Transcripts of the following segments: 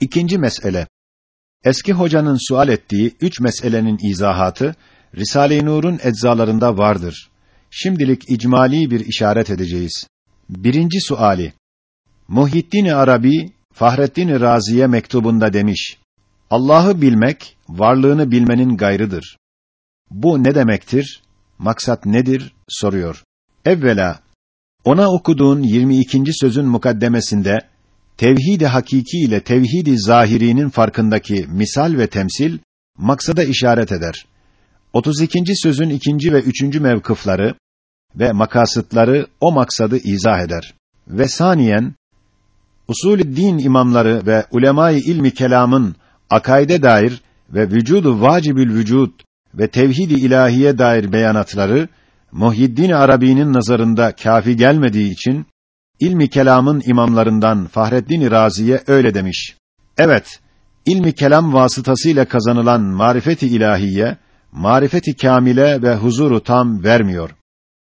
İkinci mesele. Eski hocanın sual ettiği üç meselenin izahatı Risale-i Nur'un eczalarında vardır. Şimdilik icmali bir işaret edeceğiz. Birinci suali. Muhyiddin Arabi Fahrettin Razi'ye mektubunda demiş: Allah'ı bilmek varlığını bilmenin gayrıdır. Bu ne demektir? Maksat nedir? soruyor. Evvela ona okuduğun 22. sözün mukaddemesinde tevhid-i hakiki ile tevhid-i zahirinin farkındaki misal ve temsil maksada işaret eder. 32. sözün ikinci ve üçüncü mevkıfları ve makasıtları o maksadı izah eder. Ve saniyen usulü din imamları ve ulemayı ilmi kelamın akaide dair ve vücudu vacibül vücud ve tevhid-i ilahiye dair beyanatları Muhyiddin Arabi'nin nazarında kafi gelmediği için ilmi kelamın imamlarından Fahreddin Razi'ye öyle demiş. Evet, ilmi kelam vasıtasıyla kazanılan marifeti ilahiye, marifeti kamile ve huzuru tam vermiyor.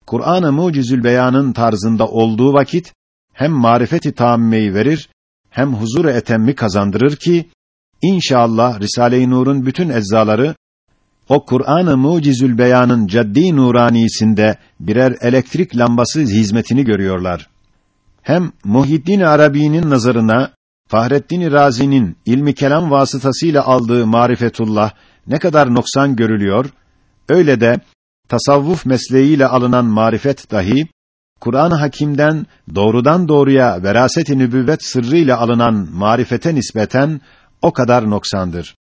Kur'an-ı Mucizül Beyan'ın tarzında olduğu vakit hem marifeti tammeyi verir hem huzur-u etemmi kazandırır ki inşallah Risale-i Nur'un bütün eczaları o Kur'an-ı Mucizül Beyan'ın caddi nuranisinde birer elektrik lambası hizmetini görüyorlar. Hem Muhyiddin Arabi'nin nazarına Fahreddin Razi'nin ilmi kelam vasıtasıyla aldığı marifetullah ne kadar noksan görülüyor, öyle de tasavvuf mesleğiyle alınan marifet dahi Kur'an-ı Hakîm'den doğrudan doğruya veraset-i nübüvvet sırrıyla alınan marifete nispeten o kadar noksandır.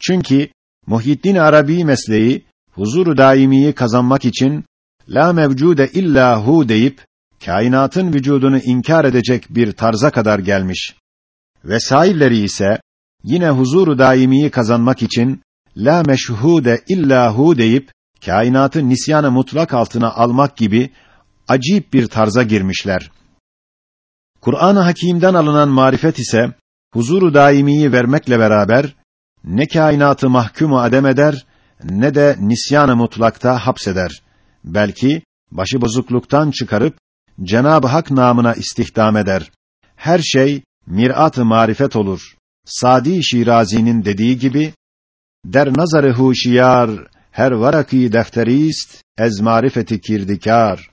Çünkü Muhyiddin Arabi mesleği huzuru daimiyi kazanmak için la mevcude illa hu deyip kainatın vücudunu inkar edecek bir tarza kadar gelmiş. Vesailleri ise yine huzuru daimiyi kazanmak için la meşhude illa hu deyip kainatı nisyanı mutlak altına almak gibi acip bir tarza girmişler. Kur'an-ı Hakîm'den alınan marifet ise huzuru daimiyi vermekle beraber ne kainatı mahkumu adem eder ne de nisyan-ı mutlakta hapseder. Belki başı bozukluktan çıkarıp Cenab-ı Hak namına istihdam eder. Her şey mirat-ı marifet olur. Sadi Şirazi'nin dediği gibi der nazarı huşiyar her varaki defterist ez marifeti kirdikar.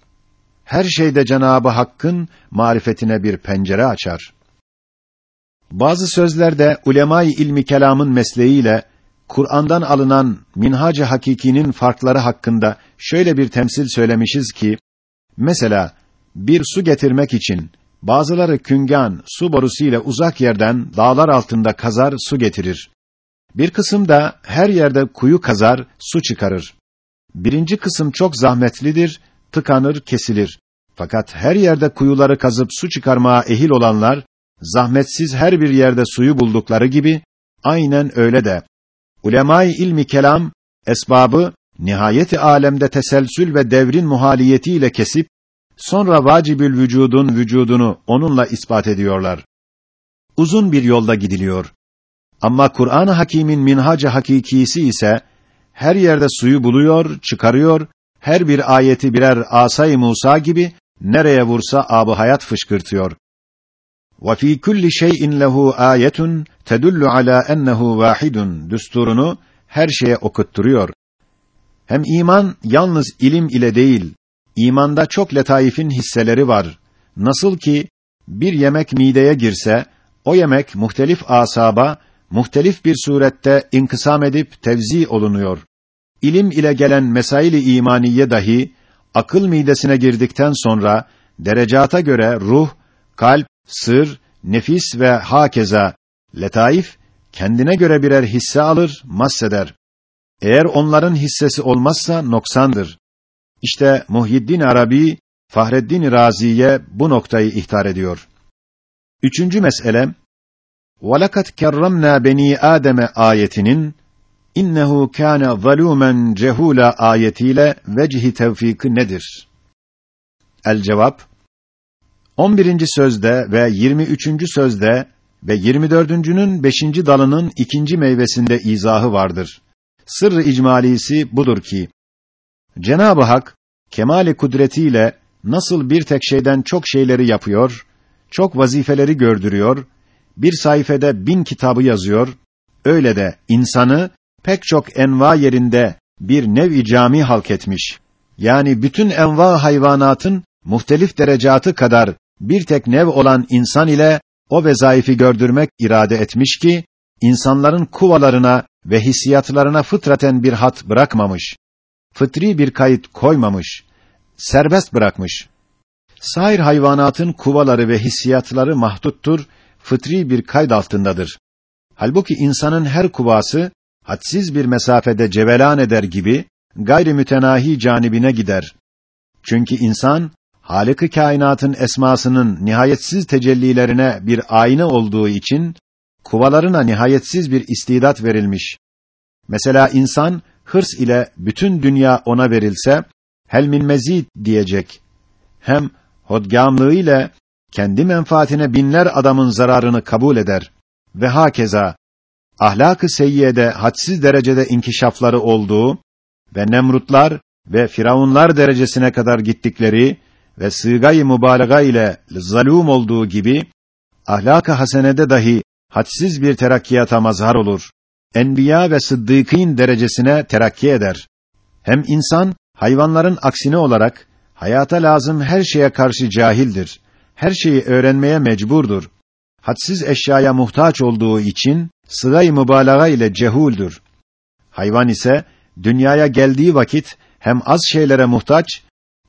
Her şeyde Cenabı Hakk'ın marifetine bir pencere açar. Bazı sözlerde ulemayı ilmi kelamın mesleğiyle Kur'an'dan alınan minhac-ı hakikinin farkları hakkında şöyle bir temsil söylemişiz ki mesela bir su getirmek için bazıları küngan su borusu ile uzak yerden dağlar altında kazar su getirir. Bir kısım da her yerde kuyu kazar su çıkarır. Birinci kısım çok zahmetlidir, tıkanır, kesilir. Fakat her yerde kuyuları kazıp su çıkarmaya ehil olanlar zahmetsiz her bir yerde suyu buldukları gibi aynen öyle de ulemâ-i ilmi kelam esbabı nihayeti alemde teselsül ve devrin muhaliyetiyle kesip Sonra vacibül vücudun vücudunu onunla ispat ediyorlar. Uzun bir yolda gidiliyor. Ama Kur'an-ı Hakîm'in minhac-ı hakikisi ise her yerde suyu buluyor, çıkarıyor. Her bir ayeti birer asay Musa gibi nereye vursa abu hayat fışkırtıyor. Ve fi kulli şey'in lehu ayetun tedullu ala ennehu vahidun düsturunu her şeye okutturuyor. Hem iman yalnız ilim ile değil, imanda çok letaifin hisseleri var. Nasıl ki bir yemek mideye girse, o yemek muhtelif asaba, muhtelif bir surette inkısam edip tevzi olunuyor. İlim ile gelen mesail-i imaniye dahi akıl midesine girdikten sonra derecata göre ruh, kalp, sır, nefis ve hakeza letaif kendine göre birer hisse alır, masseder. Eğer onların hissesi olmazsa noksandır. İşte Muhyiddin Arabi Fahreddin Razi'ye bu noktayı ihtar ediyor. Üçüncü mesele وَلَكَدْ كَرَّمْنَا beni Adem'e ayetinin innehu kana zalumen cehula ayetiyle vecihi tevfiki nedir? El cevap 11. sözde ve 23. sözde ve 24.'nün 5. dalının ikinci meyvesinde izahı vardır. Sırrı icmalisi budur ki Cenab-ı Hak kemale kudretiyle nasıl bir tek şeyden çok şeyleri yapıyor, çok vazifeleri gördürüyor, bir sayfede bin kitabı yazıyor, öyle de insanı pek çok enva yerinde bir nev-i cami halk etmiş. Yani bütün enva hayvanatın muhtelif derecatı kadar bir tek nev olan insan ile o vezaifi gördürmek irade etmiş ki, insanların kuvalarına ve hissiyatlarına fıtraten bir hat bırakmamış. Fıtri bir kayıt koymamış. Serbest bırakmış. Sair hayvanatın kuvaları ve hissiyatları mahduttur, fıtri bir kayd altındadır. Halbuki insanın her kuvası, hadsiz bir mesafede cevelan eder gibi, gayri mütenahi canibine gider. Çünkü insan, Halık-ı kainatın esmasının nihayetsiz tecellilerine bir ayna olduğu için, kuvalarına nihayetsiz bir istidat verilmiş. Mesela insan, hırs ile bütün dünya ona verilse, hel min mezid diyecek. Hem hodgamlığı ile kendi menfaatine binler adamın zararını kabul eder. Ve hakeza, ahlak-ı seyyiyede hadsiz derecede inkişafları olduğu ve Nemrutlar ve Firavunlar derecesine kadar gittikleri ve sığgay mübalağa ile zalûm olduğu gibi ahlak-ı hasenede dahi hadsiz bir terakkiyata mazhar olur. Enbiya ve sıddıkîn derecesine terakki eder. Hem insan hayvanların aksine olarak hayata lazım her şeye karşı cahildir. Her şeyi öğrenmeye mecburdur. Hadsiz eşyaya muhtaç olduğu için sıgay mübalağa ile cehuldür. Hayvan ise dünyaya geldiği vakit hem az şeylere muhtaç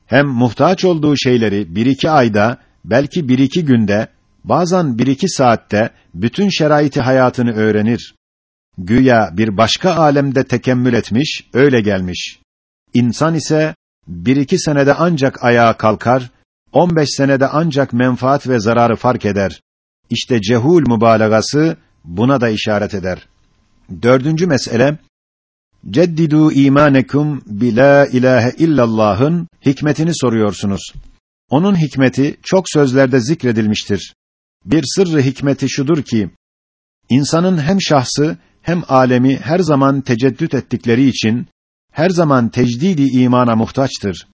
hem muhtaç olduğu şeyleri bir iki ayda, belki bir iki günde, bazen bir iki saatte bütün şeraiti hayatını öğrenir. Güya bir başka alemde tekemmül etmiş, öyle gelmiş. İnsan ise bir iki senede ancak ayağa kalkar, on beş senede ancak menfaat ve zararı fark eder. İşte cehul mübalağası buna da işaret eder. Dördüncü mesele, Ceddidu imanekum bi la ilahe illallah'ın hikmetini soruyorsunuz. Onun hikmeti çok sözlerde zikredilmiştir. Bir sırrı hikmeti şudur ki insanın hem şahsı hem alemi her zaman teceddüt ettikleri için her zaman tecdidi imana muhtaçtır.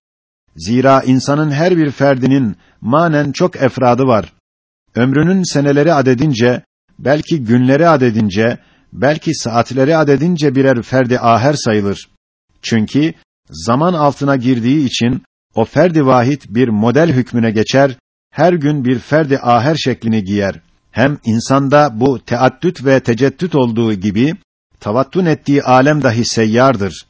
Zira insanın her bir ferdinin manen çok efradı var. Ömrünün seneleri adedince, belki günleri adedince belki saatleri adedince birer ferdi aher sayılır. Çünkü zaman altına girdiği için o ferdi vahid bir model hükmüne geçer, her gün bir ferdi aher şeklini giyer. Hem insanda bu teaddüt ve teceddüt olduğu gibi tavattun ettiği alem dahi seyyardır.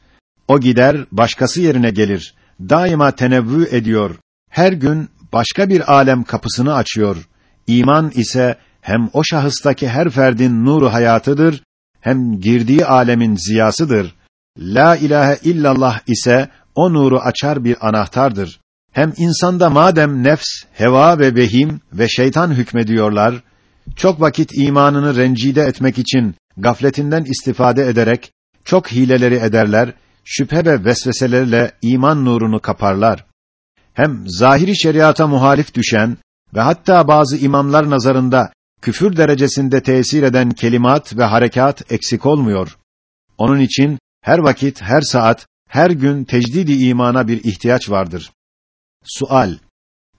O gider, başkası yerine gelir. Daima tenevvü ediyor. Her gün başka bir alem kapısını açıyor. İman ise hem o şahıstaki her ferdin nuru hayatıdır hem girdiği alemin ziyasıdır. La ilahe illallah ise o nuru açar bir anahtardır. Hem insanda madem nefs, heva ve vehim ve şeytan hükmediyorlar, çok vakit imanını rencide etmek için gafletinden istifade ederek çok hileleri ederler, şüphe ve vesveselerle iman nurunu kaparlar. Hem zahiri şeriata muhalif düşen ve hatta bazı imamlar nazarında küfür derecesinde tesir eden kelimat ve harekat eksik olmuyor. Onun için her vakit, her saat, her gün tecdidi imana bir ihtiyaç vardır. Sual: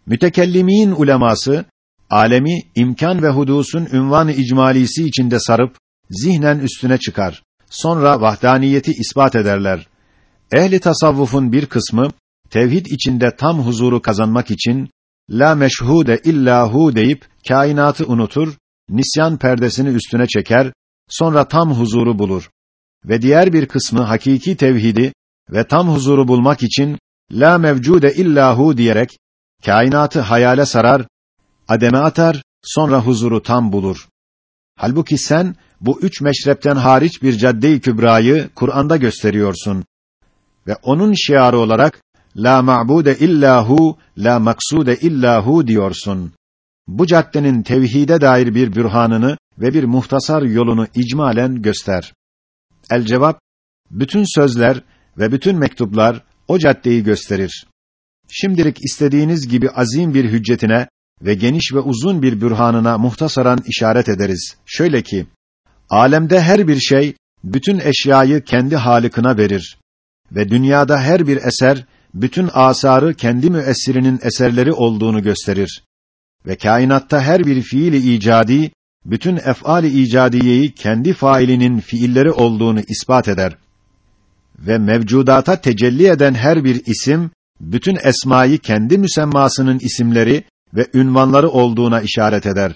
Mütekellimin uleması alemi imkan ve hudusun ünvanı icmalisi içinde sarıp zihnen üstüne çıkar. Sonra vahdaniyeti ispat ederler. Ehli tasavvufun bir kısmı tevhid içinde tam huzuru kazanmak için la meşhude illahu deyip kainatı unutur, nisyan perdesini üstüne çeker, sonra tam huzuru bulur. Ve diğer bir kısmı hakiki tevhidi ve tam huzuru bulmak için la mevcude illahu diyerek kainatı hayale sarar, ademe atar, sonra huzuru tam bulur. Halbuki sen bu üç meşrepten hariç bir cadde-i kübrayı Kur'an'da gösteriyorsun. Ve onun şiarı olarak la ma'bude illahu, la maksude illahu diyorsun. Bu caddenin tevhide dair bir bürhanını ve bir muhtasar yolunu icmalen göster. El cevap, bütün sözler ve bütün mektuplar o caddeyi gösterir. Şimdilik istediğiniz gibi azim bir hüccetine ve geniş ve uzun bir bürhanına muhtasaran işaret ederiz. Şöyle ki, alemde her bir şey, bütün eşyayı kendi halikına verir. Ve dünyada her bir eser, bütün asarı kendi müessirinin eserleri olduğunu gösterir. Ve kainatta her bir fiili icadi, bütün ef'al-i icadiyeyi kendi failinin fiilleri olduğunu ispat eder. Ve mevcudata tecelli eden her bir isim, bütün esmayı kendi müsemmasının isimleri ve ünvanları olduğuna işaret eder.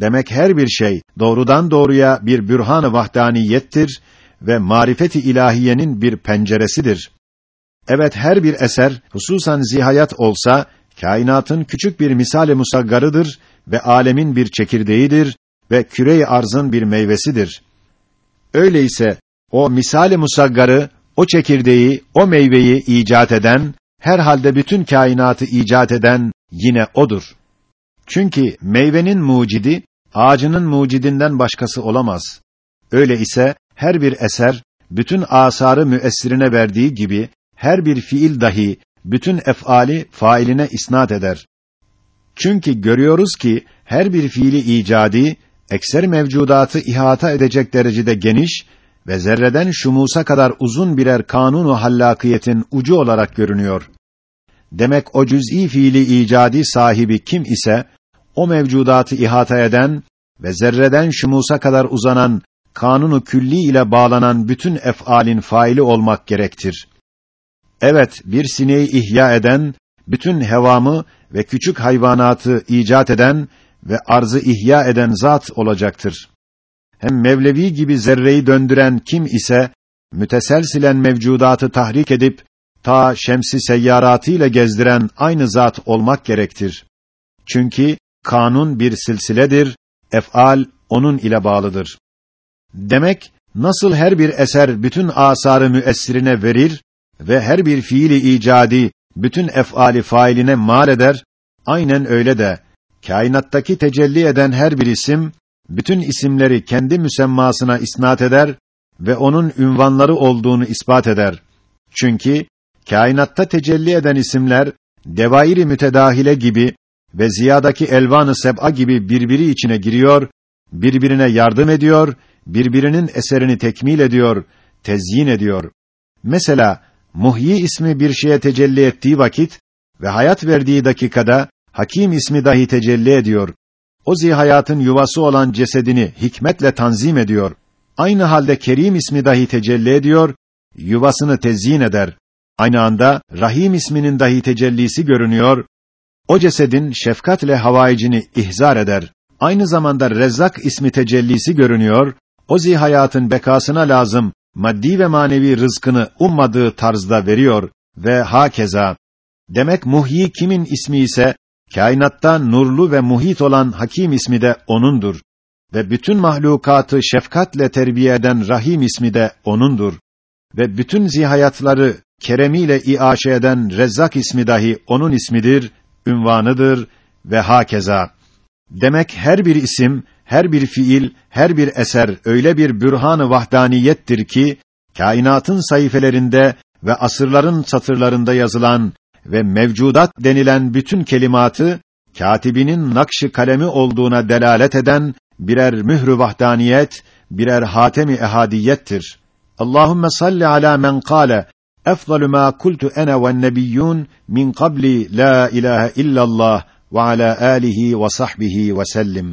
Demek her bir şey doğrudan doğruya bir bürhan-ı vahdaniyettir ve marifeti ilahiyenin bir penceresidir. Evet her bir eser hususan zihayat olsa kainatın küçük bir misale musaggarıdır ve alemin bir çekirdeğidir ve küre-i arzın bir meyvesidir. Öyleyse o misale musaggarı, o çekirdeği, o meyveyi icat eden, herhalde bütün kainatı icat eden yine odur. Çünkü meyvenin mucidi ağacının mucidinden başkası olamaz. Öyle ise her bir eser bütün asarı müessirine verdiği gibi her bir fiil dahi bütün ef'ali failine isnat eder. Çünkü görüyoruz ki her bir fiili icadi ekser mevcudatı ihata edecek derecede geniş ve zerreden şumusa kadar uzun birer kanunu hallakiyetin ucu olarak görünüyor. Demek o cüz'i fiili icadi sahibi kim ise o mevcudatı ihata eden ve zerreden şumusa kadar uzanan kanunu külli ile bağlanan bütün ef'alin faili olmak gerektir. Evet, bir sineği ihya eden, bütün hevamı ve küçük hayvanatı icat eden ve arzı ihya eden zat olacaktır. Hem Mevlevi gibi zerreyi döndüren kim ise, müteselsilen mevcudatı tahrik edip, ta şemsi seyyaratı ile gezdiren aynı zat olmak gerektir. Çünkü kanun bir silsiledir, ef'al onun ile bağlıdır. Demek, nasıl her bir eser bütün asarı müessirine verir ve her bir fiili icadi bütün ef'ali failine mal eder, aynen öyle de kainattaki tecelli eden her bir isim bütün isimleri kendi müsemmasına isnat eder ve onun ünvanları olduğunu ispat eder. Çünkü kainatta tecelli eden isimler devairi mütedahile gibi ve ziyadaki elvanı seb'a gibi birbiri içine giriyor, birbirine yardım ediyor, birbirinin eserini tekmil ediyor, tezyin ediyor. Mesela Muhyi ismi bir şeye tecelli ettiği vakit ve hayat verdiği dakikada Hakim ismi dahi tecelli ediyor. O zihayatın yuvası olan cesedini hikmetle tanzim ediyor. Aynı halde Kerim ismi dahi tecelli ediyor, yuvasını tezyin eder. Aynı anda Rahim isminin dahi tecellisi görünüyor. O cesedin şefkatle havaicini ihzar eder. Aynı zamanda Rezzak ismi tecellisi görünüyor. O zihayatın bekasına lazım maddi ve manevi rızkını ummadığı tarzda veriyor ve hakeza. Demek muhyi kimin ismi ise kainatta nurlu ve muhit olan Hakim ismi de onundur ve bütün mahlukatı şefkatle terbiye eden Rahim ismi de onundur ve bütün zihayatları keremiyle iaşe eden Rezzak ismi dahi onun ismidir, ünvanıdır ve hakeza. Demek her bir isim her bir fiil, her bir eser öyle bir bürhan-ı vahdaniyettir ki kainatın sayfelerinde ve asırların satırlarında yazılan ve mevcudat denilen bütün kelimatı katibinin nakşı kalemi olduğuna delalet eden birer mührü vahdaniyet, birer hatemi ehadiyettir. Allahumme salli ala men kâle efdalu ma kultu ene ve'n nebiyyun min qabli la ilahe illallah ve ala alihi ve sahbihi ve sellim.